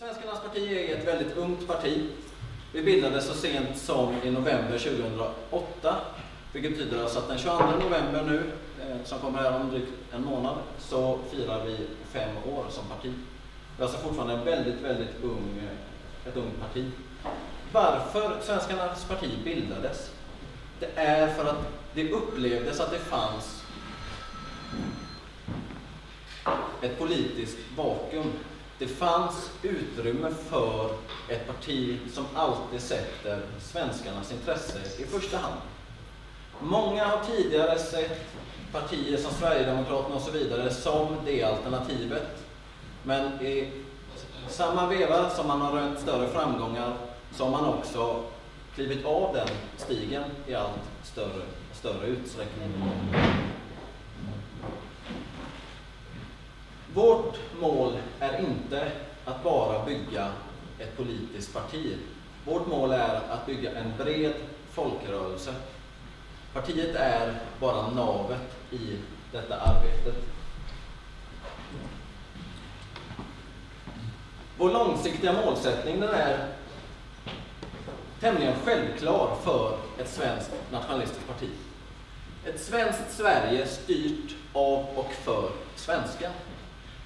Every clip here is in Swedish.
Svenskarnas parti är ett väldigt ungt parti. Vi bildades så sent som i november 2008. Vilket betyder alltså att den 22 november nu, eh, som kommer här om drygt en månad, så firar vi fem år som parti. Vi är alltså fortfarande en väldigt, väldigt ung, eh, ett ungt parti. Varför Svenskarnas parti bildades? Det är för att det upplevdes att det fanns ett politiskt vakuum. Det fanns utrymme för ett parti som alltid sätter svenskarnas intresse i första hand. Många har tidigare sett partier som Sverigedemokraterna och så vidare som det alternativet. Men i samma veva som man har rönt större framgångar så har man också klivit av den stigen i allt större, större utsträckning. Vårt mål är inte att bara bygga ett politiskt parti. Vårt mål är att bygga en bred folkrörelse. Partiet är bara navet i detta arbetet. Vår långsiktiga målsättning den är tämligen självklar för ett svenskt nationalistiskt parti. Ett svenskt Sverige styrt av och för svenskar.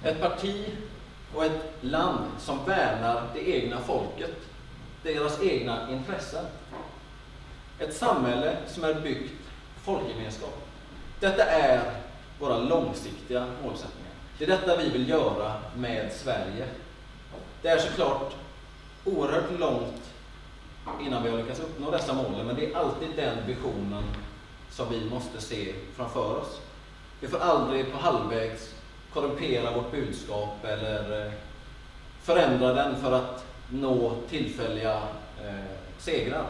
Ett parti och ett land som värnar det egna folket, deras egna intressen. Ett samhälle som är byggt på folkgemenskap. Detta är våra långsiktiga målsättningar. Det är detta vi vill göra med Sverige. Det är såklart oerhört långt innan vi har lyckats uppnå dessa mål, men det är alltid den visionen som vi måste se framför oss. Vi får aldrig på halvvägs korrumpera vårt budskap eller eh, förändra den för att nå tillfälliga eh, segrar.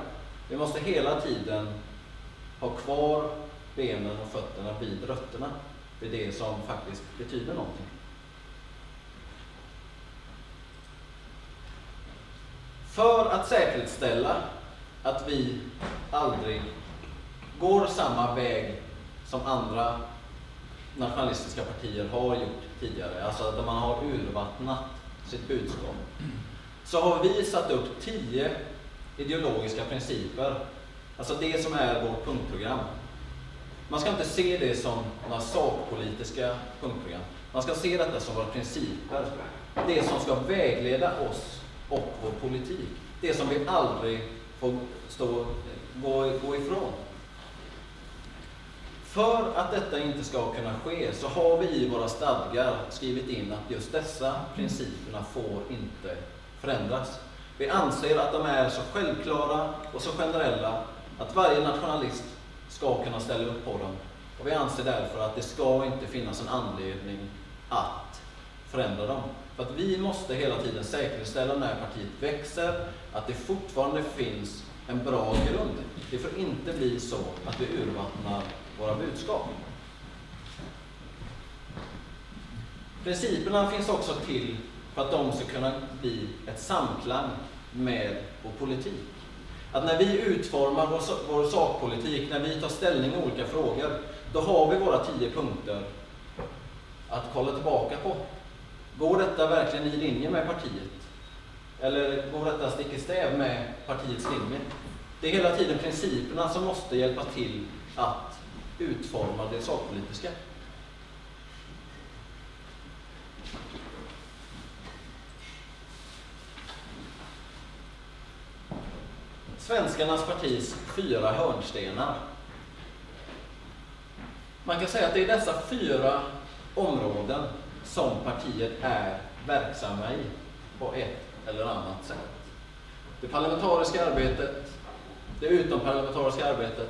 Vi måste hela tiden ha kvar benen och fötterna vid rötterna, vid det som faktiskt betyder någonting. För att säkerställa att vi aldrig går samma väg som andra nationalistiska partier har gjort tidigare, alltså där man har urvattnat sitt budskap, så har vi satt upp tio ideologiska principer, alltså det som är vårt punktprogram. Man ska inte se det som några sakpolitiska punktprogram. Man ska se detta som våra principer, det som ska vägleda oss och vår politik. Det som vi aldrig får stå, gå, gå ifrån. För att detta inte ska kunna ske så har vi i våra stadgar skrivit in att just dessa principerna får inte förändras. Vi anser att de är så självklara och så generella att varje nationalist ska kunna ställa upp på dem. Och vi anser därför att det ska inte finnas en anledning att förändra dem. För att vi måste hela tiden säkerställa när partiet växer, att det fortfarande finns en bra grund. Det får inte bli så att vi urvattnar våra budskap. Principerna finns också till för att de ska kunna bli ett samklang med vår politik. Att när vi utformar vår, vår sakpolitik, när vi tar ställning i olika frågor, då har vi våra tio punkter att kolla tillbaka på. Går detta verkligen i linje med partiet? Eller går detta stick i stäv med partiets linje? Det är hela tiden principerna som måste hjälpa till att utforma det sakpolitiska. Svenskarnas partis fyra hörnstenar. Man kan säga att det är dessa fyra områden som partiet är verksamma i på ett eller annat sätt. Det parlamentariska arbetet, det utomparlamentariska arbetet,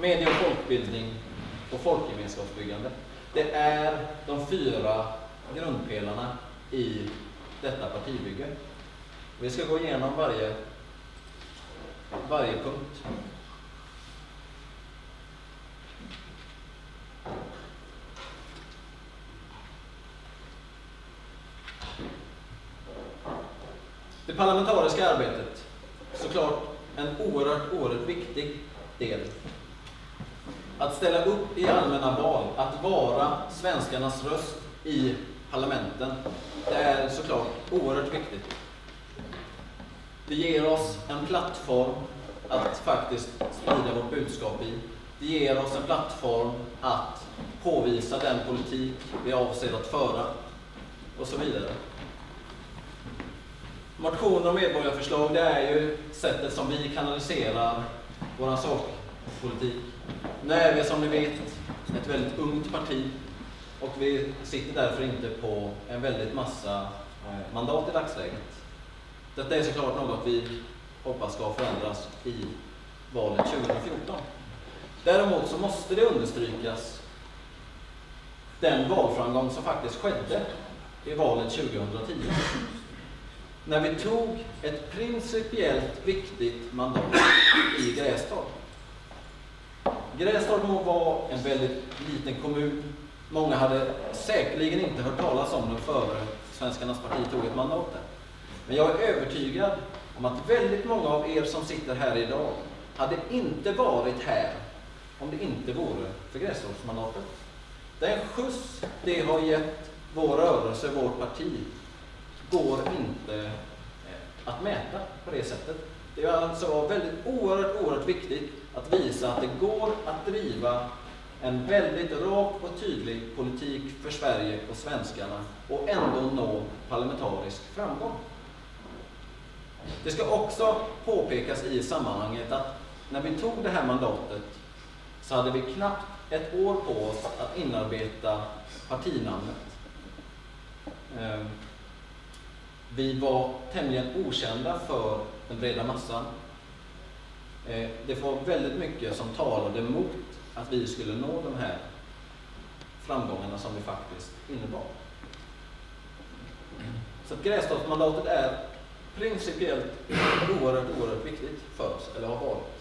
medie och folkbildning och folkgemenskapsbyggande. Det är de fyra grundpelarna i detta partibygge. Vi ska gå igenom varje, varje punkt. Det parlamentariska arbetet, såklart en oerhört, oerhört viktig del. Att ställa upp i allmänna val, att vara svenskarnas röst i parlamenten, det är såklart oerhört viktigt. Det ger oss en plattform att faktiskt sprida vårt budskap i. Det ger oss en plattform att påvisa den politik vi avser att föra och så vidare. Motioner och medborgarförslag det är ju sättet som vi kanaliserar vår saker nu är vi som ni vet ett väldigt ungt parti och vi sitter därför inte på en väldigt massa eh, mandat i dagsläget. Detta är såklart något vi hoppas ska förändras i valet 2014. Däremot så måste det understrykas den valframgång som faktiskt skedde i valet 2010. När vi tog ett principiellt viktigt mandat i Grästorp. Grästorp må vara en väldigt liten kommun. Många hade säkerligen inte hört talas om den före Svenskarnas parti tog ett mandat där. Men jag är övertygad om att väldigt många av er som sitter här idag hade inte varit här om det inte vore för Grästorpsmandatet. Den skjuts det har gett vår rörelse, vårt parti, går inte eh, att mäta på det sättet. Det är alltså väldigt oerhört, oerhört viktigt att visa att det går att driva en väldigt rak och tydlig politik för Sverige och svenskarna och ändå nå parlamentarisk framgång. Det ska också påpekas i sammanhanget att när vi tog det här mandatet så hade vi knappt ett år på oss att inarbeta partinamnet. Ehm, vi var tämligen okända för den breda massan. Eh, det var väldigt mycket som talade mot att vi skulle nå de här framgångarna som vi faktiskt innebar. Så Grästorpsmandatet är principiellt oerhört, oerhört viktigt för oss, eller har varit.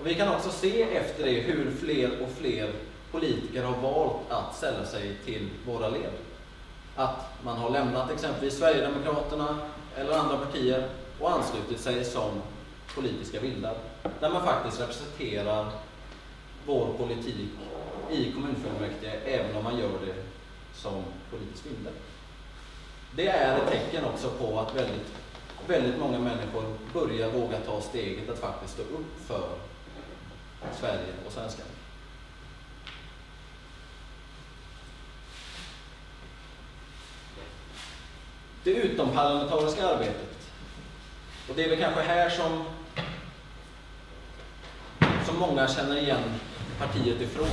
Och vi kan också se efter det hur fler och fler politiker har valt att sälla sig till våra led. Att man har lämnat exempelvis Sverigedemokraterna eller andra partier och anslutit sig som politiska vildar. Där man faktiskt representerar vår politik i kommunfullmäktige, även om man gör det som politisk vilde. Det är ett tecken också på att väldigt väldigt många människor börjar våga ta steget att faktiskt stå upp för Sverige och svenskarna. Det utomparlamentariska arbetet. Och det är väl kanske här som, som många känner igen partiet ifrån.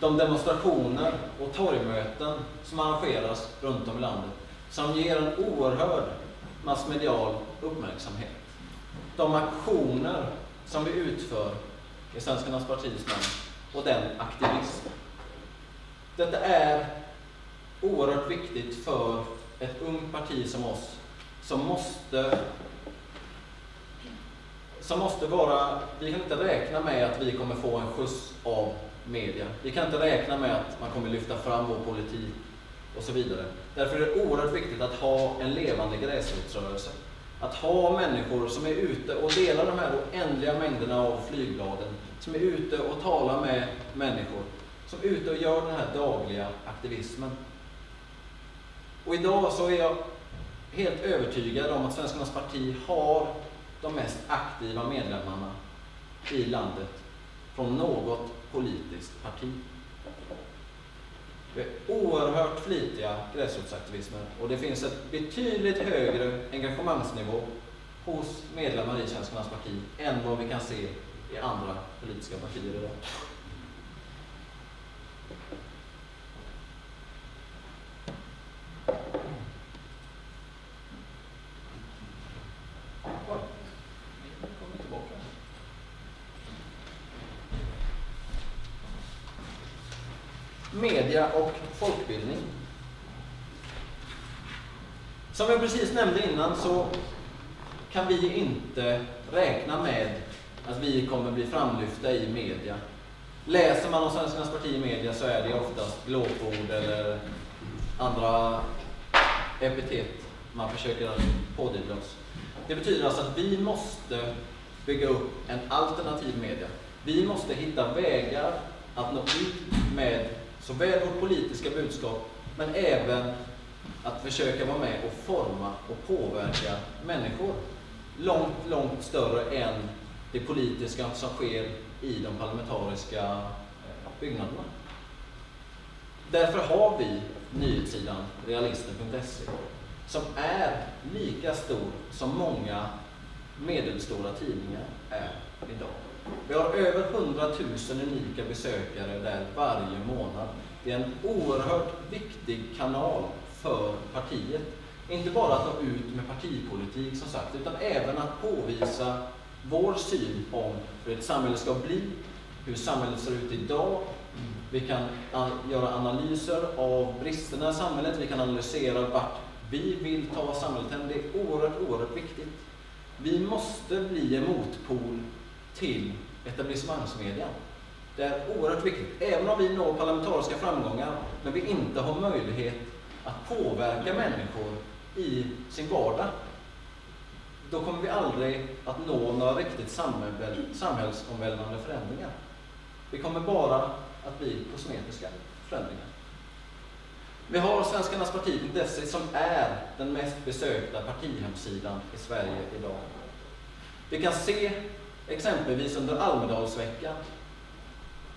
De demonstrationer och torgmöten som arrangeras runt om i landet som ger en oerhörd massmedial uppmärksamhet. De aktioner som vi utför i Svenskarnas partis namn och den aktivism. Detta är oerhört viktigt för ett ungt parti som oss som måste som måste vara, vi kan inte räkna med att vi kommer få en skjuts av media. Vi kan inte räkna med att man kommer lyfta fram vår politik och så vidare. Därför är det oerhört viktigt att ha en levande gräsrotsrörelse. Att ha människor som är ute och delar de här oändliga mängderna av flygbladen, som är ute och talar med människor, som är ute och gör den här dagliga aktivismen. Och idag så är jag helt övertygad om att Svenskarnas parti har de mest aktiva medlemmarna i landet från något politiskt parti. Vi är oerhört flitiga gräsrotsaktivismer och det finns ett betydligt högre engagemangsnivå hos medlemmar i Svenskarnas parti än vad vi kan se i andra politiska partier idag. Media och folkbildning. Som jag precis nämnde innan så kan vi inte räkna med att vi kommer bli framlyfta i media. Läser man om Svenskarnas parti i media så är det oftast glåpord eller andra epitet man försöker pådyvla oss. Det betyder alltså att vi måste bygga upp en alternativ media. Vi måste hitta vägar att nå ut med såväl vårt politiska budskap, men även att försöka vara med och forma och påverka människor långt, långt större än det politiska som sker i de parlamentariska eh, byggnaderna. Därför har vi nyhetssidan realisten.se som är lika stor som många medelstora tidningar är idag. Vi har över 100 000 unika besökare där varje månad. Det är en oerhört viktig kanal för partiet. Inte bara att nå ut med partipolitik som sagt, utan även att påvisa vår syn om hur ett samhälle ska bli, hur samhället ser ut idag. Vi kan göra analyser av bristerna i samhället, vi kan analysera vart vi vill ta samhället hem. Det är oerhört, oerhört viktigt. Vi måste bli en motpol till etablissemangsmedia. Det är oerhört viktigt. Även om vi når parlamentariska framgångar, men vi inte har möjlighet att påverka människor i sin vardag, då kommer vi aldrig att nå några riktigt samhällsomvälvande förändringar. Vi kommer bara att bli kosmetiska förändringar. Vi har Svenskarnas parti Desi som är den mest besökta partihemsidan i Sverige idag. Vi kan se exempelvis under Almedalsveckan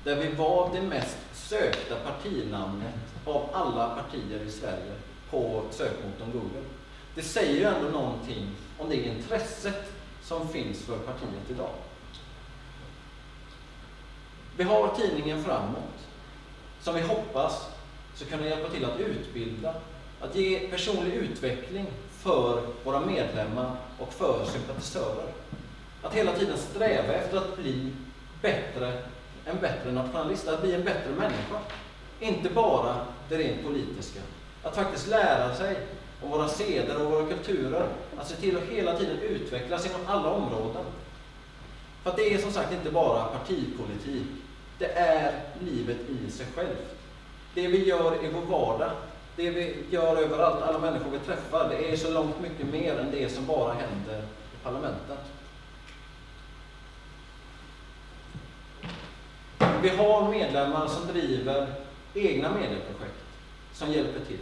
där vi var det mest sökta partinamnet av alla partier i Sverige på sökmotorn Google. Det säger ju ändå någonting om det intresset som finns för partiet idag. Vi har tidningen Framåt, som vi hoppas ska kunna hjälpa till att utbilda, att ge personlig utveckling för våra medlemmar och för sympatisörer. Att hela tiden sträva efter att bli bättre, en bättre nationalist, att bli en bättre människa. Inte bara det rent politiska. Att faktiskt lära sig om våra seder och våra kulturer. Att se till att hela tiden utvecklas inom alla områden. För att det är som sagt inte bara partipolitik. Det är livet i sig självt. Det vi gör i vår vardag, det vi gör överallt, alla människor vi träffar, det är så långt mycket mer än det som bara händer i parlamentet. Vi har medlemmar som driver egna medieprojekt som hjälper till.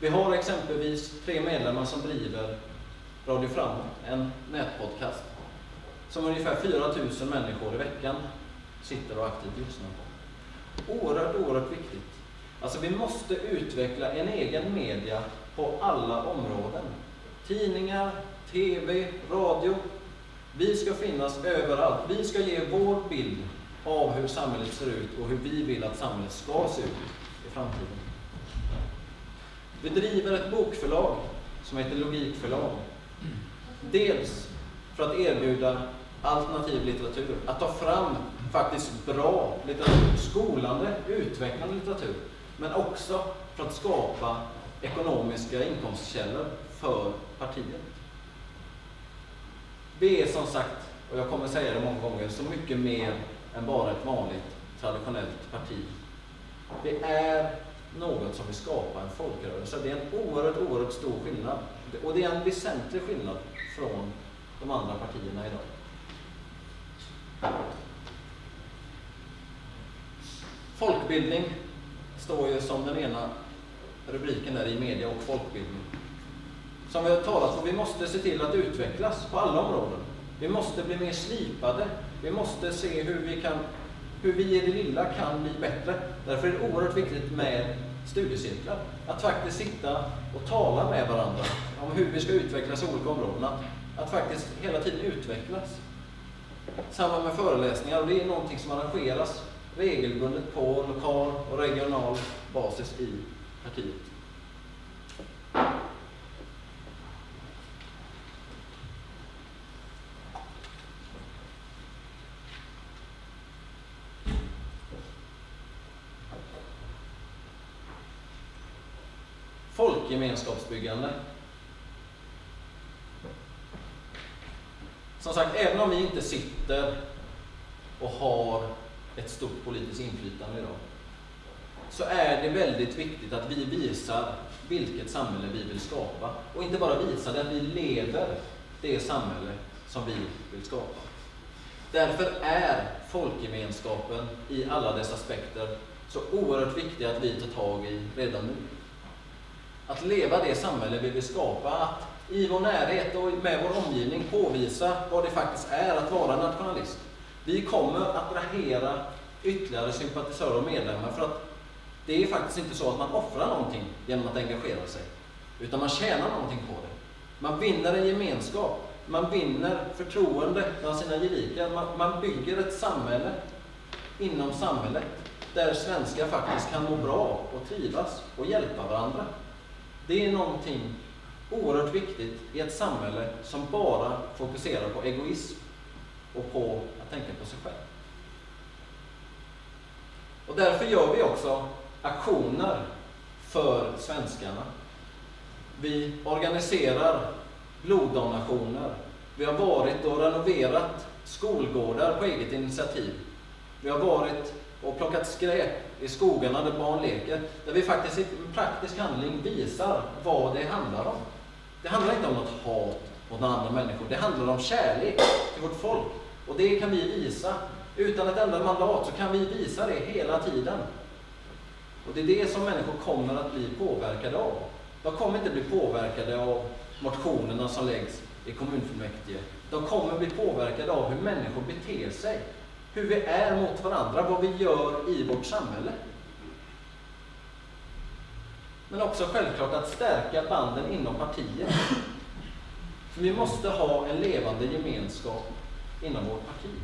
Vi har exempelvis tre medlemmar som driver Radio Framåt, en nätpodcast som ungefär 4 000 människor i veckan sitter och aktivt lyssnar på. Oerhört, oerhört viktigt. Alltså vi måste utveckla en egen media på alla områden. Tidningar, TV, radio. Vi ska finnas överallt. Vi ska ge vår bild av hur samhället ser ut och hur vi vill att samhället ska se ut i framtiden. Vi driver ett bokförlag som heter Logikförlag. Dels för att erbjuda alternativ litteratur, att ta fram faktiskt bra litteratur, skolande, utvecklande litteratur, men också för att skapa ekonomiska inkomstkällor för partiet. Vi är som sagt, och jag kommer säga det många gånger, så mycket mer än bara ett vanligt traditionellt parti. Det är något som vill skapa en folkrörelse. Det är en oerhört, oerhört stor skillnad. Och det är en väsentlig skillnad från de andra partierna idag. Folkbildning står ju som den ena rubriken där i media och folkbildning. Som vi har talat om, vi måste se till att utvecklas på alla områden. Vi måste bli mer slipade. Vi måste se hur vi, kan, hur vi i det lilla kan bli bättre. Därför är det oerhört viktigt med studiecirklar. Att faktiskt sitta och tala med varandra om hur vi ska utvecklas i olika områden. Att, att faktiskt hela tiden utvecklas. Samma med föreläsningar, och det är någonting som arrangeras regelbundet på lokal och regional basis i partiet. Gemenskapsbyggande. Som sagt, även om vi inte sitter och har ett stort politiskt inflytande idag, så är det väldigt viktigt att vi visar vilket samhälle vi vill skapa. Och inte bara visar det, att vi lever det samhälle som vi vill skapa. Därför är folkgemenskapen i alla dess aspekter så oerhört viktig att vi tar tag i redan nu att leva det samhälle vi vill skapa, att i vår närhet och med vår omgivning påvisa vad det faktiskt är att vara nationalist. Vi kommer att attrahera ytterligare sympatisörer och medlemmar för att det är faktiskt inte så att man offrar någonting genom att engagera sig, utan man tjänar någonting på det. Man vinner en gemenskap, man vinner förtroende bland sina gelikar, man, man bygger ett samhälle inom samhället där svenskar faktiskt kan må bra och trivas och hjälpa varandra. Det är någonting oerhört viktigt i ett samhälle som bara fokuserar på egoism och på att tänka på sig själv. Och därför gör vi också aktioner för svenskarna. Vi organiserar bloddonationer. Vi har varit och renoverat skolgårdar på eget initiativ. Vi har varit och plockat skräp i skogarna där barn leker, där vi faktiskt i praktisk handling visar vad det handlar om. Det handlar inte om något hat mot andra människor, det handlar om kärlek till vårt folk. Och det kan vi visa. Utan ett enda mandat så kan vi visa det hela tiden. Och det är det som människor kommer att bli påverkade av. De kommer inte bli påverkade av motionerna som läggs i kommunfullmäktige. De kommer bli påverkade av hur människor beter sig. Hur vi är mot varandra, vad vi gör i vårt samhälle. Men också självklart att stärka banden inom partiet. För vi måste ha en levande gemenskap inom vårt parti.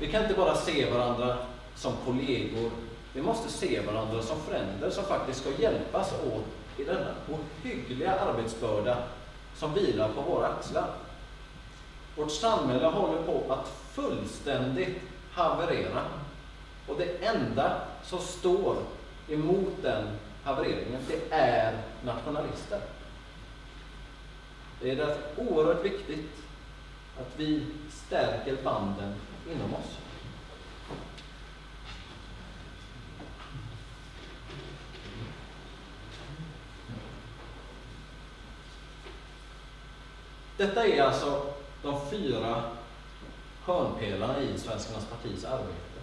Vi kan inte bara se varandra som kollegor. Vi måste se varandra som föräldrar som faktiskt ska hjälpas åt i denna ohyggliga arbetsbörda som vilar på våra axlar. Vårt samhälle håller på att fullständigt haverera. Och det enda som står emot den havereringen, det är nationalister. Det är därför oerhört viktigt att vi stärker banden inom oss. Detta är alltså de fyra hörnpelarna i Svenskarnas partis arbete.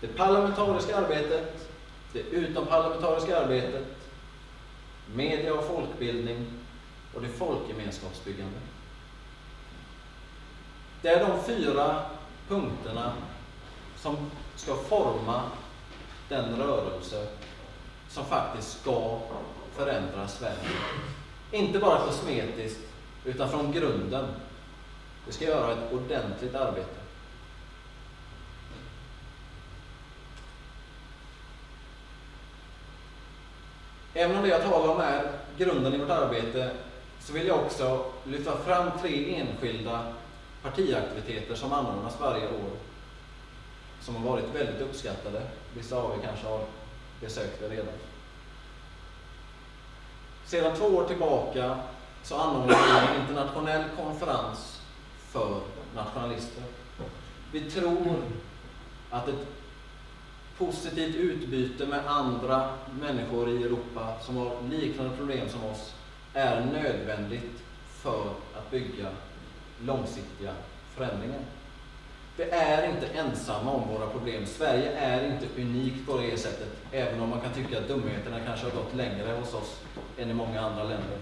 Det parlamentariska arbetet, det utomparlamentariska arbetet, media och folkbildning och det folkgemenskapsbyggande. Det är de fyra punkterna som ska forma den rörelse som faktiskt ska förändra Sverige. Inte bara kosmetiskt, utan från grunden. Vi ska göra ett ordentligt arbete. Även om det jag talar om är grunden i vårt arbete så vill jag också lyfta fram tre enskilda partiaktiviteter som anordnas varje år som har varit väldigt uppskattade. Vissa av er kanske har besökt det redan. Sedan två år tillbaka så anordnar vi en internationell konferens för nationalister. Vi tror att ett positivt utbyte med andra människor i Europa som har liknande problem som oss är nödvändigt för att bygga långsiktiga förändringar. Vi är inte ensamma om våra problem. Sverige är inte unikt på det sättet, även om man kan tycka att dumheterna kanske har gått längre hos oss än i många andra länder.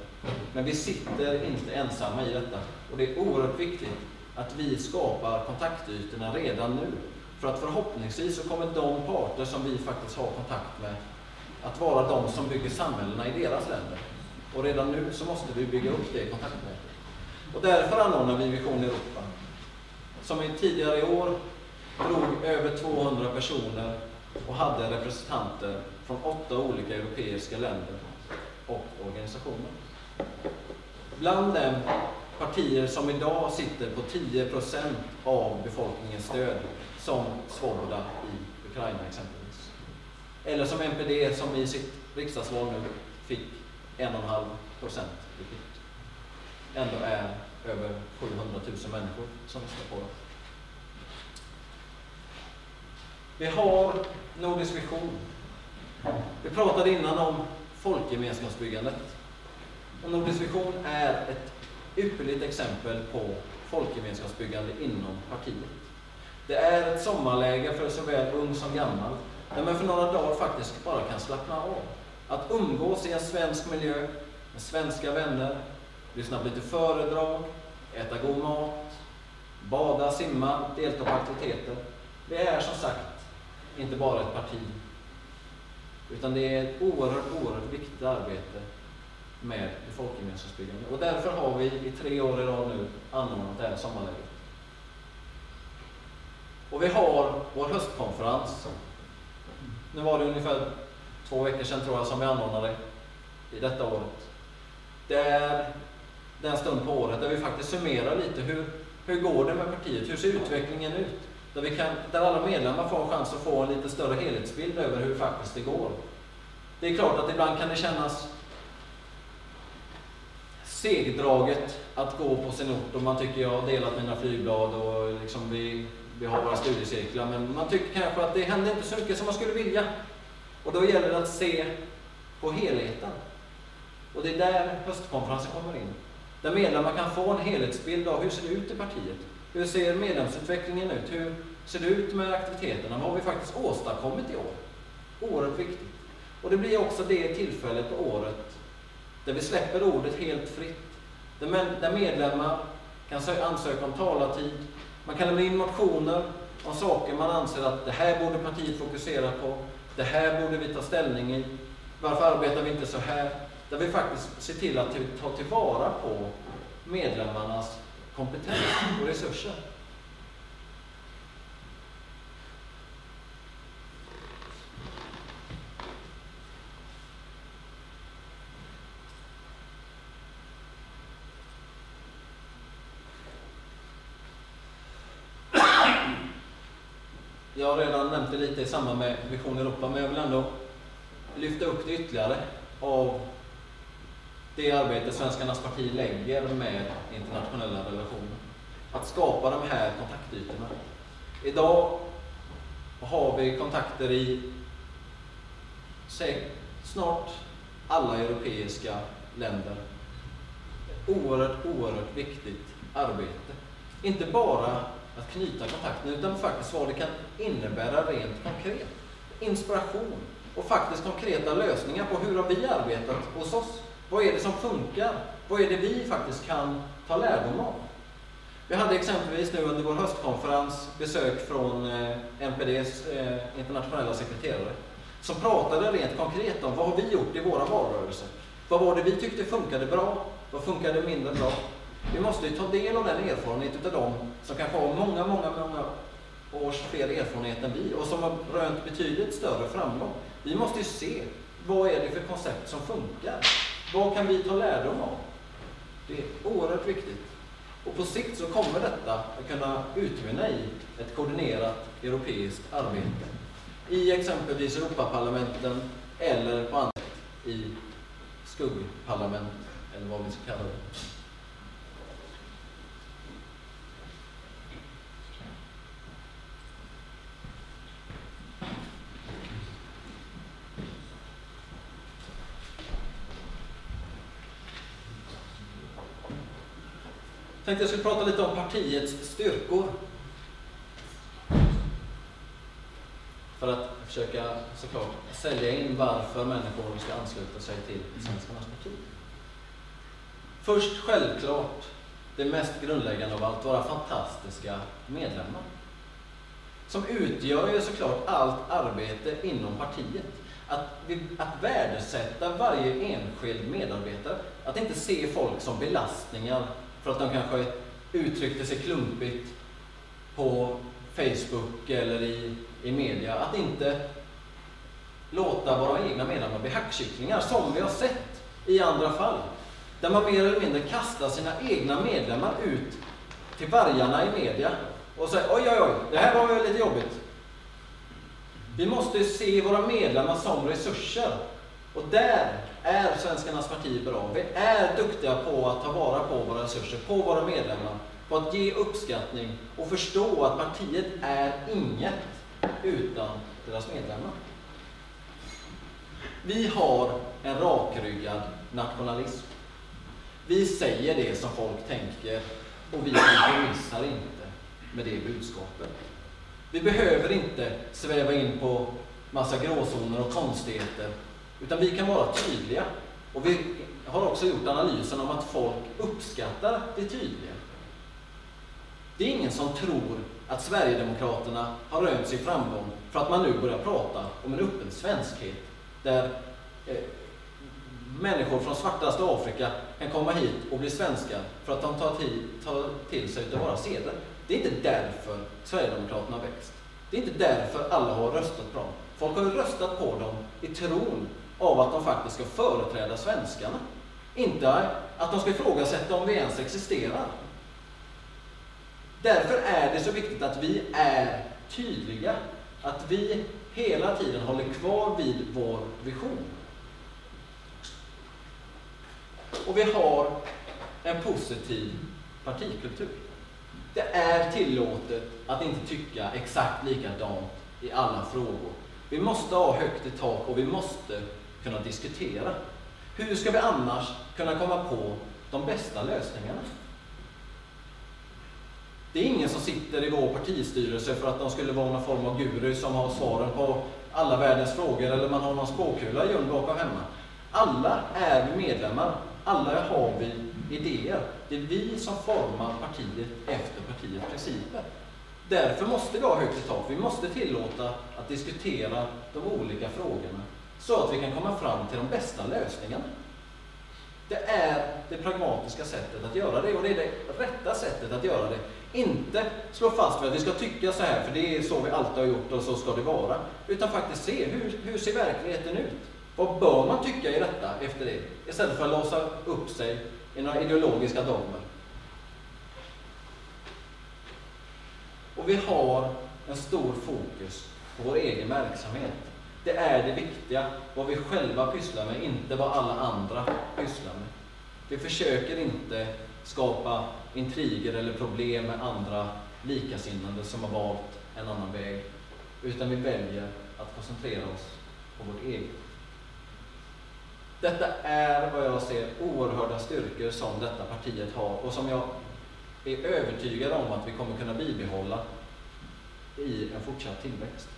Men vi sitter inte ensamma i detta. Och det är oerhört viktigt att vi skapar kontaktytorna redan nu. För att förhoppningsvis så kommer de parter som vi faktiskt har kontakt med att vara de som bygger samhällena i deras länder. Och redan nu så måste vi bygga upp det kontaktnätet. Och därför anordnar vi Vision Europa. Som tidigare i år drog över 200 personer och hade representanter från åtta olika europeiska länder och organisationer. Bland dem partier som idag sitter på 10 procent av befolkningens stöd, som Svoboda i Ukraina exempelvis. Eller som NPD som i sitt riksdagsval nu fick 1,5 procent, vilket ändå är över 700 000 människor som röstar på dem. Vi har Nordisk vision. Vi pratade innan om folkgemenskapsbyggandet. Och Nordisk vision är ett ypperligt exempel på folkgemenskapsbyggande inom partiet. Det är ett sommarläge för såväl ung som gammal, där man för några dagar faktiskt bara kan slappna av. Att umgås i en svensk miljö med svenska vänner, lyssna på lite föredrag, äta god mat, bada, simma, delta på aktiviteter. Det är som sagt inte bara ett parti, utan det är ett oerhört, oerhört viktigt arbete med folkgemenskapsbyggande. Och därför har vi i tre år i rad nu anordnat det här sommarläget. Och vi har vår höstkonferens. Nu var det ungefär två veckor sedan tror jag som vi anordnade i detta året. Det är den stund på året där vi faktiskt summerar lite hur, hur går det med partiet? Hur ser utvecklingen ut? Där, vi kan, där alla medlemmar får en chans att få en lite större helhetsbild över hur faktiskt det går. Det är klart att ibland kan det kännas segdraget att gå på sin ort och man tycker jag har delat mina flygblad och liksom vi, vi har våra studiecirklar men man tycker kanske att det händer inte så mycket som man skulle vilja. Och då gäller det att se på helheten. Och det är där höstkonferensen kommer in. Där medlemmar kan få en helhetsbild av hur det ser ut i partiet? Hur ser medlemsutvecklingen ut? Hur ser det ut med aktiviteterna? Vad har vi faktiskt åstadkommit i år? Oerhört viktigt. Och det blir också det tillfället på året där vi släpper ordet helt fritt. Där medlemmar kan ansöka om talartid. Man kan lämna in motioner om saker man anser att det här borde partiet fokusera på. Det här borde vi ta ställning i. Varför arbetar vi inte så här? Där vi faktiskt ser till att ta tillvara på medlemmarnas kompetens och resurser. Jag har redan nämnt det lite i samband med Vision Europa, men jag vill ändå lyfta upp det ytterligare av det arbete Svenskarnas parti lägger med internationella relationer. Att skapa de här kontaktytorna. Idag har vi kontakter i snart alla europeiska länder. Oerhört, oerhört viktigt arbete. Inte bara att knyta kontakten, utan faktiskt vad det kan innebära rent konkret. Inspiration och faktiskt konkreta lösningar på hur har vi arbetat hos oss? Vad är det som funkar? Vad är det vi faktiskt kan ta lärdom av? Vi hade exempelvis nu under vår höstkonferens besök från eh, NPDs eh, internationella sekreterare som pratade rent konkret om vad har vi gjort i våra valrörelser? Vad var det vi tyckte funkade bra? Vad funkade mindre bra? Vi måste ju ta del av den erfarenheten av dem som kanske har många, många, många års fler erfarenhet än vi och som har rönt betydligt större framgång. Vi måste ju se vad är det för koncept som funkar? Vad kan vi ta lärdom av? Det är oerhört viktigt. Och på sikt så kommer detta att kunna utmynna i ett koordinerat europeiskt arbete. I exempelvis Europaparlamenten eller på annat sätt i skuggparlament, eller vad vi ska kalla det. Tänkte jag skulle prata lite om partiets styrkor. För att försöka såklart sälja in varför människor ska ansluta sig till Svenskarnas parti. Först självklart, det mest grundläggande av allt, våra fantastiska medlemmar. Som utgör ju såklart allt arbete inom partiet. Att, att värdesätta varje enskild medarbetare. Att inte se folk som belastningar för att de kanske uttryckte sig klumpigt på Facebook eller i, i media. Att inte låta våra egna medlemmar bli hackkycklingar, som vi har sett i andra fall. Där man mer eller mindre kastar sina egna medlemmar ut till vargarna i media och säger oj, oj, oj, det här var ju lite jobbigt. Vi måste se våra medlemmar som resurser. Och där är Svenskarnas parti bra. Vi är duktiga på att ta vara på våra resurser, på våra medlemmar, på att ge uppskattning och förstå att partiet är inget utan deras medlemmar. Vi har en rakryggad nationalism. Vi säger det som folk tänker och vi kompromissar inte med det budskapet. Vi behöver inte sväva in på massa gråzoner och konstigheter utan vi kan vara tydliga. Och vi har också gjort analysen om att folk uppskattar det tydliga. Det är ingen som tror att Sverigedemokraterna har rönt sig framgång för att man nu börjar prata om en öppen svenskhet där eh, människor från svartaste Afrika kan komma hit och bli svenskar för att de tar till, tar till sig av våra seder. Det är inte därför Sverigedemokraterna har växt. Det är inte därför alla har röstat på dem. Folk har ju röstat på dem i tron av att de faktiskt ska företräda svenskarna. Inte att de ska ifrågasätta om vi ens existerar. Därför är det så viktigt att vi är tydliga. Att vi hela tiden håller kvar vid vår vision. Och vi har en positiv partikultur. Det är tillåtet att inte tycka exakt likadant i alla frågor. Vi måste ha högt i tak och vi måste kunna diskutera. Hur ska vi annars kunna komma på de bästa lösningarna? Det är ingen som sitter i vår partistyrelse för att de skulle vara någon form av guru som har svaren på alla världens frågor eller man har någon spåkula gömd bakom hemma. Alla är vi medlemmar. Alla har vi idéer. Det är vi som formar partiet efter partiets principer. Därför måste vi ha högt i tak. Vi måste tillåta att diskutera de olika frågorna så att vi kan komma fram till de bästa lösningarna. Det är det pragmatiska sättet att göra det och det är det rätta sättet att göra det. Inte slå fast att vi ska tycka så här för det är så vi alltid har gjort och så ska det vara. Utan faktiskt se hur, hur ser verkligheten ut? Vad bör man tycka i detta efter det? Istället för att låsa upp sig i några ideologiska dogmer. Och vi har en stor fokus på vår egen verksamhet. Det är det viktiga, vad vi själva pysslar med, inte vad alla andra pysslar med. Vi försöker inte skapa intriger eller problem med andra likasinnade som har valt en annan väg, utan vi väljer att koncentrera oss på vårt eget. Detta är vad jag ser oerhörda styrkor som detta partiet har och som jag är övertygad om att vi kommer kunna bibehålla i en fortsatt tillväxt.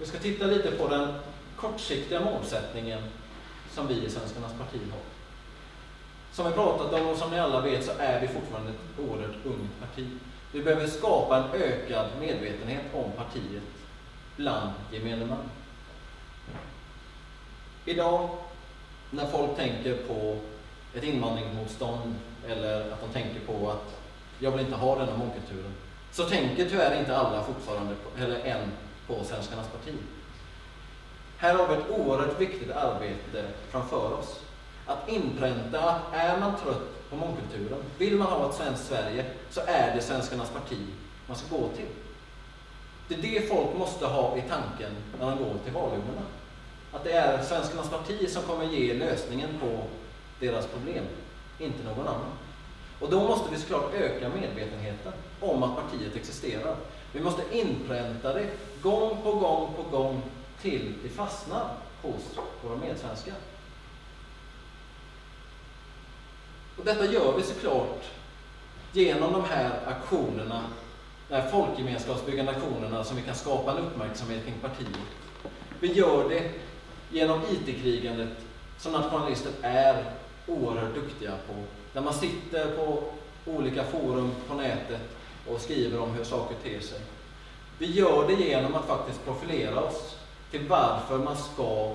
Vi ska titta lite på den kortsiktiga målsättningen som vi i Svenskarnas parti har. Som vi pratat om och som ni alla vet så är vi fortfarande ett oerhört ungt parti. Vi behöver skapa en ökad medvetenhet om partiet bland gemene man. Idag när folk tänker på ett invandringsmotstånd eller att de tänker på att jag vill inte ha denna mångkulturen, så tänker tyvärr inte alla fortfarande, på, eller än, på Svenskarnas parti. Här har vi ett oerhört viktigt arbete framför oss. Att inpränta att är man trött på mångkulturen, vill man ha ett svenskt Sverige, så är det Svenskarnas parti man ska gå till. Det är det folk måste ha i tanken när de går till valurnorna. Att det är Svenskarnas parti som kommer ge lösningen på deras problem, inte någon annan. Och då måste vi såklart öka medvetenheten om att partiet existerar. Vi måste inpränta det gång på gång på gång till det fastnar hos våra medsvenskar. Och detta gör vi såklart genom de här aktionerna, de här folkgemenskapsbyggande aktionerna som vi kan skapa en uppmärksamhet kring partiet. Vi gör det genom IT-krigandet som nationalister är oerhört duktiga på. Där man sitter på olika forum på nätet och skriver om hur saker ter sig. Vi gör det genom att faktiskt profilera oss till varför man ska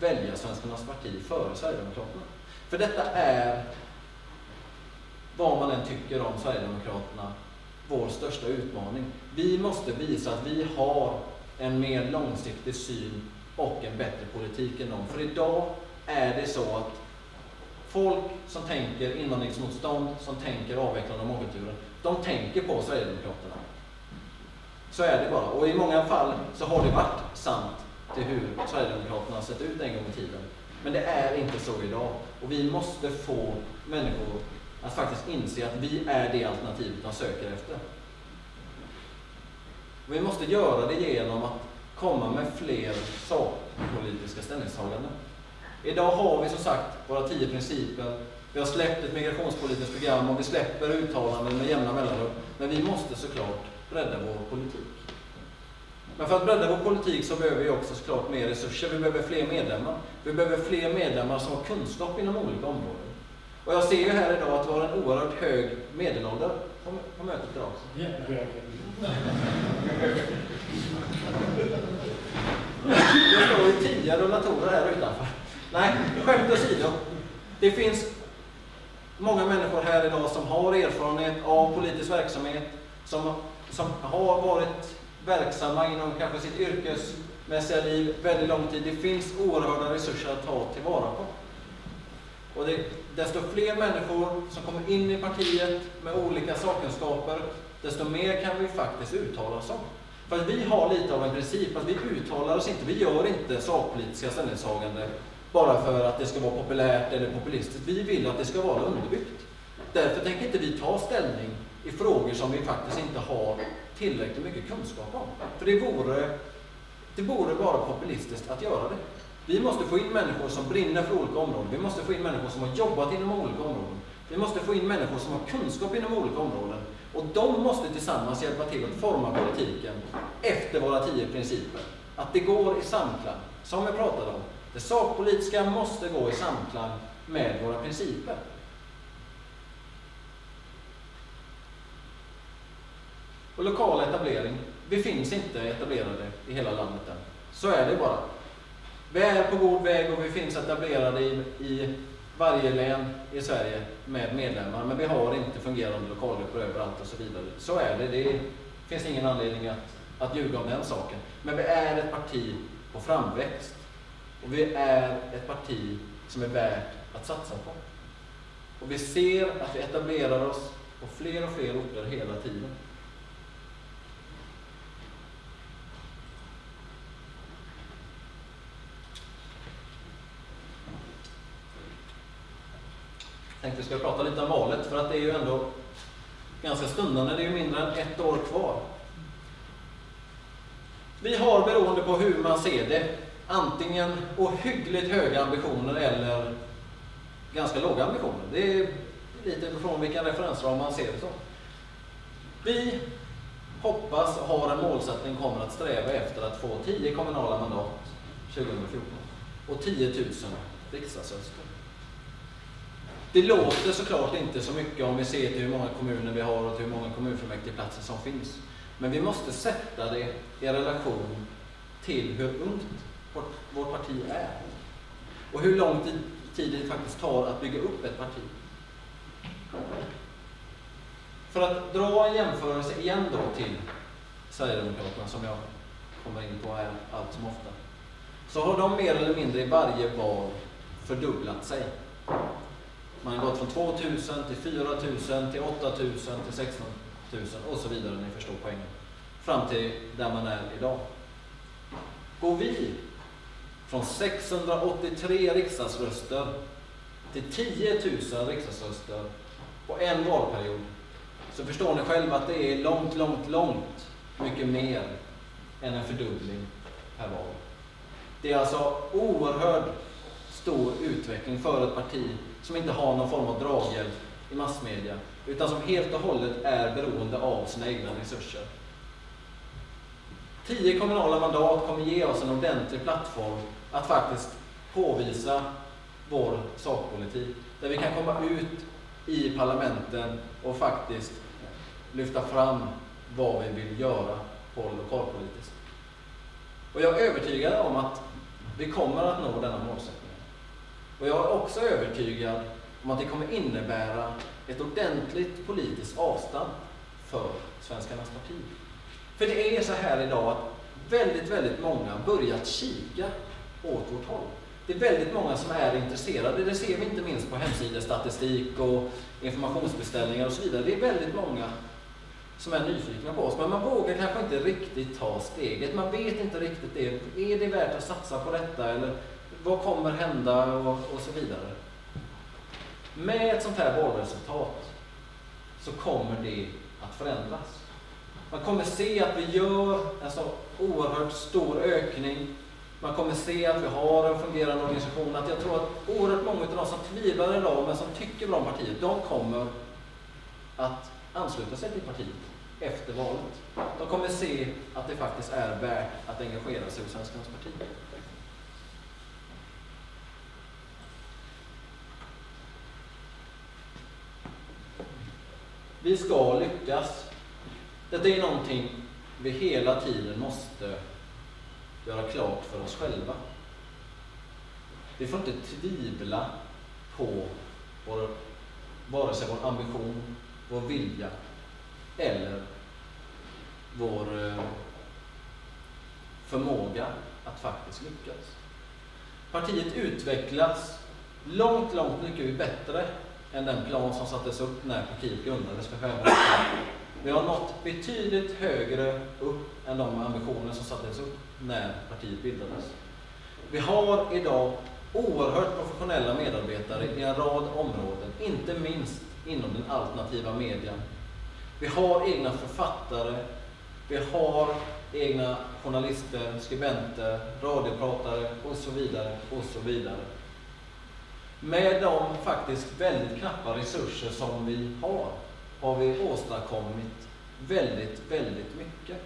välja Svenskarnas parti före Sverigedemokraterna. För detta är, vad man än tycker om Sverigedemokraterna, vår största utmaning. Vi måste visa att vi har en mer långsiktig syn och en bättre politik än dem. För idag är det så att folk som tänker invandringsmotstånd, som tänker avvecklande av mångkulturen, de tänker på Sverigedemokraterna. Så är det bara. Och i många fall så har det varit sant till hur Sverigedemokraterna har sett ut en gång i tiden. Men det är inte så idag. Och vi måste få människor att faktiskt inse att vi är det alternativet de söker efter. Och Vi måste göra det genom att komma med fler sakpolitiska ställningstaganden. Idag har vi som sagt våra tio principer. Vi har släppt ett migrationspolitiskt program och vi släpper uttalanden med jämna mellanrum. Men vi måste såklart bredda vår politik. Men för att bredda vår politik så behöver vi också såklart mer resurser. Vi behöver fler medlemmar. Vi behöver fler medlemmar som har kunskap inom olika områden. Och jag ser ju här idag att vi har en oerhört hög medelålder på, på mötet idag. Jättehög. Det står ju tio rullatorer här utanför. Nej, skämt åsido. Det finns många människor här idag som har erfarenhet av politisk verksamhet, som, som har varit verksamma inom kanske sitt yrkesmässiga liv väldigt lång tid. Det finns oerhörda resurser att ta tillvara på. Och det, desto fler människor som kommer in i partiet med olika sakkunskaper, desto mer kan vi faktiskt uttala oss om. För att vi har lite av en princip att vi uttalar oss inte, vi gör inte sakpolitiska ställningstaganden bara för att det ska vara populärt eller populistiskt. Vi vill att det ska vara underbyggt. Därför tänker inte vi ta ställning i frågor som vi faktiskt inte har tillräckligt mycket kunskap om. För det vore, det vore bara populistiskt att göra det. Vi måste få in människor som brinner för olika områden. Vi måste få in människor som har jobbat inom olika områden. Vi måste få in människor som har kunskap inom olika områden. Och de måste tillsammans hjälpa till att forma politiken efter våra tio principer. Att det går i samklang, som jag pratade om. Det sakpolitiska måste gå i samklang med våra principer. Och lokal etablering. Vi finns inte etablerade i hela landet än. Så är det bara. Vi är på god väg och vi finns etablerade i, i varje län i Sverige med medlemmar, men vi har inte fungerande lokalgrupper överallt och så vidare. Så är det. Det finns ingen anledning att, att ljuga om den saken. Men vi är ett parti på framväxt. Och vi är ett parti som är värt att satsa på. Och vi ser att vi etablerar oss på fler och fler orter hela tiden. Jag tänkte vi ska prata lite om valet, för att det är ju ändå ganska stundande, det är ju mindre än ett år kvar. Vi har, beroende på hur man ser det, antingen ohyggligt höga ambitioner eller ganska låga ambitioner. Det är lite utifrån vilken referensram man ser det som. Vi hoppas, har en målsättning, kommer att sträva efter att få 10 kommunala mandat 2014 och 10 000 riksdagsröster. Det låter såklart inte så mycket om vi ser till hur många kommuner vi har och till hur många kommunfullmäktigeplatser som finns. Men vi måste sätta det i relation till hur ungt vårt parti är. Och hur lång tid det faktiskt tar att bygga upp ett parti. För att dra en jämförelse igen då till Sverigedemokraterna som jag kommer in på här allt som ofta. Så har de mer eller mindre i varje val fördubblat sig. Man har gått från 2000 till 4000 till 8000 till 16 000 och så vidare, ni förstår poängen. Fram till där man är idag. Går vi från 683 riksdagsröster till 10 000 riksdagsröster på en valperiod så förstår ni själva att det är långt, långt, långt mycket mer än en fördubbling per val. Det är alltså oerhört stor utveckling för ett parti som inte har någon form av draghjälp i massmedia, utan som helt och hållet är beroende av sina egna resurser. Tio kommunala mandat kommer ge oss en ordentlig plattform att faktiskt påvisa vår sakpolitik, där vi kan komma ut i parlamenten och faktiskt lyfta fram vad vi vill göra på lokalpolitiskt. Och jag är övertygad om att vi kommer att nå denna målsättning. Och jag är också övertygad om att det kommer innebära ett ordentligt politiskt avstamp för Svenskarnas parti. För det är så här idag att väldigt, väldigt många börjat kika åt vårt håll. Det är väldigt många som är intresserade. Det ser vi inte minst på hemsidestatistik och informationsbeställningar och så vidare. Det är väldigt många som är nyfikna på oss, men man vågar kanske inte riktigt ta steget. Man vet inte riktigt det. Är det värt att satsa på detta eller vad kommer hända och, och så vidare. Med ett sånt här valresultat så kommer det att förändras. Man kommer se att vi gör en så oerhört stor ökning Man kommer se att vi har en fungerande organisation. Att jag tror att oerhört många av de som tvivlar idag, men som tycker bra om partiet, de kommer att ansluta sig till partiet efter valet. De kommer se att det faktiskt är värt att engagera sig hos Svenskarnas parti. Vi ska lyckas. Detta är någonting vi hela tiden måste göra klart för oss själva. Vi får inte tvivla på vår, vare sig vår ambition, vår vilja eller vår eh, förmåga att faktiskt lyckas. Partiet utvecklas långt, långt mycket bättre än den plan som sattes upp när partiet grundades för fem år sedan. Vi har nått betydligt högre upp än de ambitioner som sattes upp när partiet bildades. Vi har idag oerhört professionella medarbetare i en rad områden, inte minst inom den alternativa medien. Vi har egna författare, vi har egna journalister, skribenter, radiopratare och så vidare och så vidare. Med de faktiskt väldigt knappa resurser som vi har, har vi åstadkommit väldigt, väldigt mycket.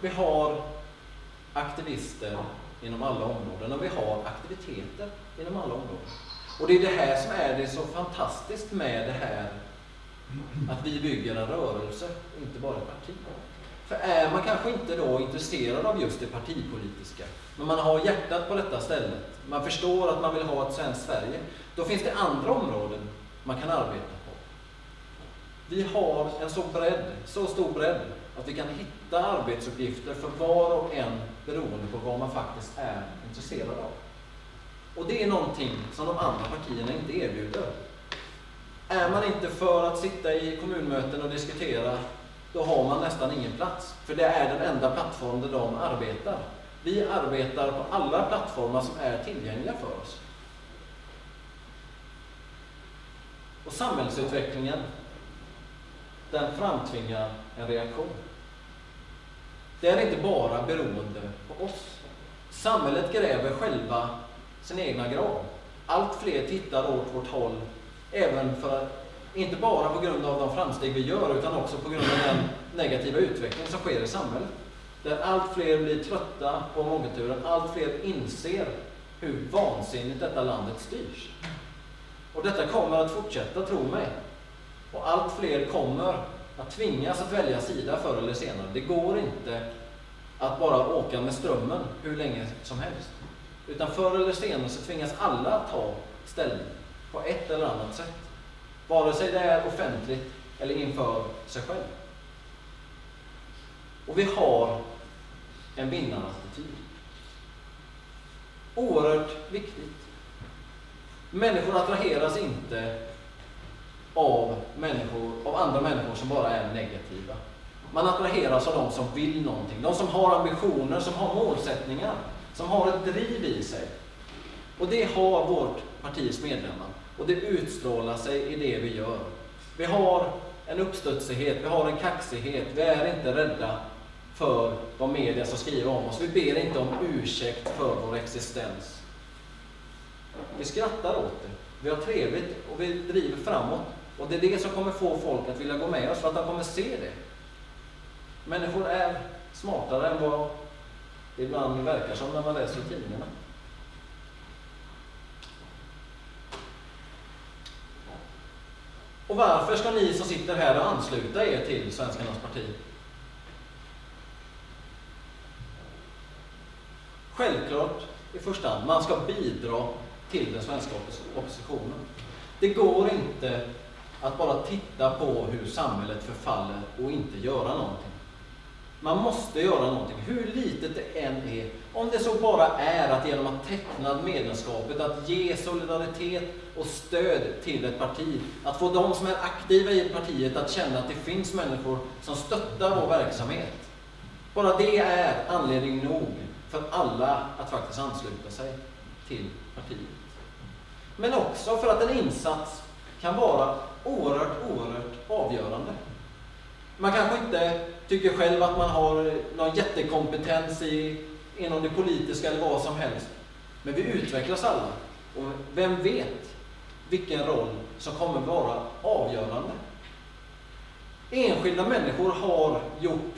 Vi har aktivister inom alla områden och vi har aktiviteter inom alla områden. Och det är det här som är det så fantastiskt med det här att vi bygger en rörelse, inte bara ett parti. För är man kanske inte då intresserad av just det partipolitiska, men man har hjärtat på detta stället, man förstår att man vill ha ett svenskt Sverige, då finns det andra områden man kan arbeta på. Vi har en så bredd, så stor bredd, att vi kan hitta arbetsuppgifter för var och en beroende på vad man faktiskt är intresserad av. Och det är någonting som de andra partierna inte erbjuder. Är man inte för att sitta i kommunmöten och diskutera, då har man nästan ingen plats. För det är den enda plattform där de arbetar. Vi arbetar på alla plattformar som är tillgängliga för oss. Och samhällsutvecklingen, den framtvingar en reaktion. Det är inte bara beroende på oss. Samhället gräver själva sin egna grav. Allt fler tittar åt vårt håll, även för, inte bara på grund av de framsteg vi gör, utan också på grund av den negativa utveckling som sker i samhället. Där allt fler blir trötta på mångkulturen, allt fler inser hur vansinnigt detta landet styrs. Och detta kommer att fortsätta, tro mig. Och allt fler kommer att tvingas att välja sida förr eller senare. Det går inte att bara åka med strömmen hur länge som helst. Utan förr eller senare så tvingas alla att ta ställning på ett eller annat sätt. Vare sig det är offentligt eller inför sig själv. Och vi har en vinnarattityd. Oerhört viktigt. Människor attraheras inte av, människor, av andra människor som bara är negativa. Man attraheras av de som vill någonting, de som har ambitioner, som har målsättningar, som har ett driv i sig. Och det har vårt partis medlemmar. Och det utstrålar sig i det vi gör. Vi har en uppstudsighet, vi har en kaxighet, vi är inte rädda för vad media ska skriva om oss. Vi ber inte om ursäkt för vår existens. Vi skrattar åt det, vi har trevligt och vi driver framåt. Och det är det som kommer få folk att vilja gå med oss, för att de kommer se det. Människor är smartare än vad det ibland verkar som när man läser tidningarna. Och varför ska ni som sitter här och ansluta er till Svenskarnas parti? Självklart i första hand, man ska bidra till den svenska oppositionen. Det går inte att bara titta på hur samhället förfaller och inte göra någonting. Man måste göra någonting, hur litet det än är. Om det så bara är att genom att teckna medlemskapet, att ge solidaritet och stöd till ett parti. Att få de som är aktiva i partiet att känna att det finns människor som stöttar vår verksamhet. Bara det är anledning nog för alla att faktiskt ansluta sig till partiet. Men också för att en insats kan vara oerhört, oerhört avgörande. Man kanske inte tycker själv att man har någon jättekompetens i, inom det politiska eller vad som helst. Men vi utvecklas alla. Och vem vet vilken roll som kommer vara avgörande. Enskilda människor har gjort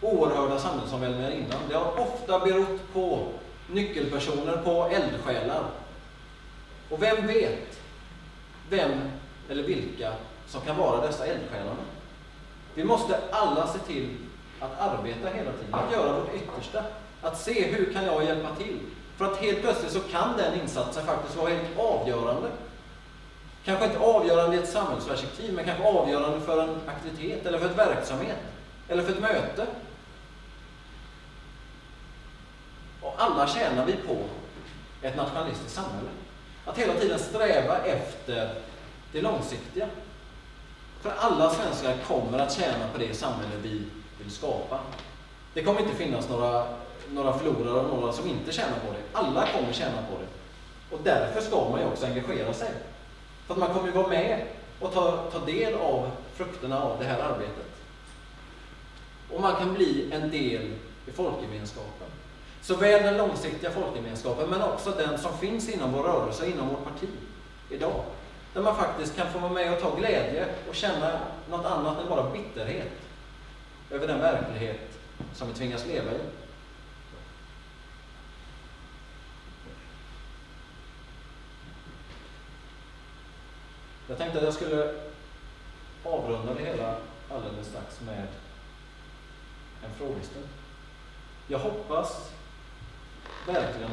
oerhörda samhällsomvälvningar innan. Det har ofta berott på nyckelpersoner, på eldsjälar. Och vem vet vem eller vilka som kan vara dessa eldsjälarna? Vi måste alla se till att arbeta hela tiden, att göra vårt yttersta. Att se hur kan jag hjälpa till? För att helt plötsligt så kan den insatsen faktiskt vara helt avgörande. Kanske inte avgörande i ett samhällsperspektiv, men kanske avgörande för en aktivitet, eller för ett verksamhet, eller för ett möte. Och alla tjänar vi på ett nationalistiskt samhälle. Att hela tiden sträva efter det långsiktiga. För alla svenskar kommer att tjäna på det samhälle vi vill skapa. Det kommer inte finnas några, några förlorare och några som inte tjänar på det. Alla kommer tjäna på det. Och därför ska man ju också engagera sig. För att man kommer ju vara med och ta, ta del av frukterna av det här arbetet. Och man kan bli en del i folkgemenskapen. Såväl den långsiktiga folkgemenskapen, men också den som finns inom vår rörelse, inom vårt parti idag. Där man faktiskt kan få vara med och ta glädje och känna något annat än bara bitterhet över den verklighet som vi tvingas leva i. Jag tänkte att jag skulle avrunda det hela alldeles strax med en frågestund. Jag hoppas verkligen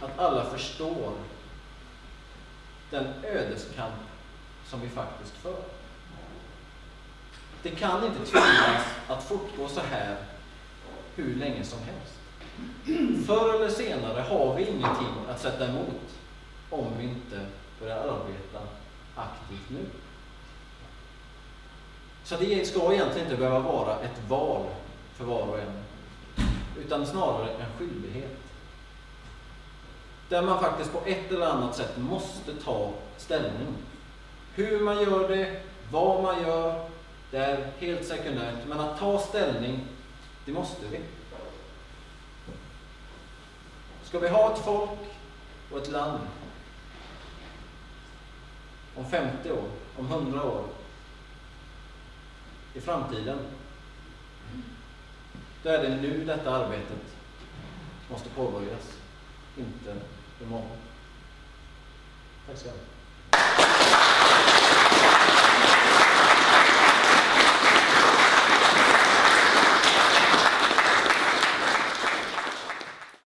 att alla förstår den ödeskamp som vi faktiskt för. Det kan inte tvingas att fortgå så här hur länge som helst. Förr eller senare har vi ingenting att sätta emot om vi inte börjar arbeta aktivt nu. Så det ska egentligen inte behöva vara ett val för var och en, utan snarare en skyldighet. Där man faktiskt på ett eller annat sätt måste ta ställning. Hur man gör det, vad man gör, det är helt sekundärt. Men att ta ställning, det måste vi. Ska vi ha ett folk och ett land om 50 år, om 100 år, i framtiden, då är det nu detta arbetet måste påbörjas, inte imorgon. Tack ska du ha.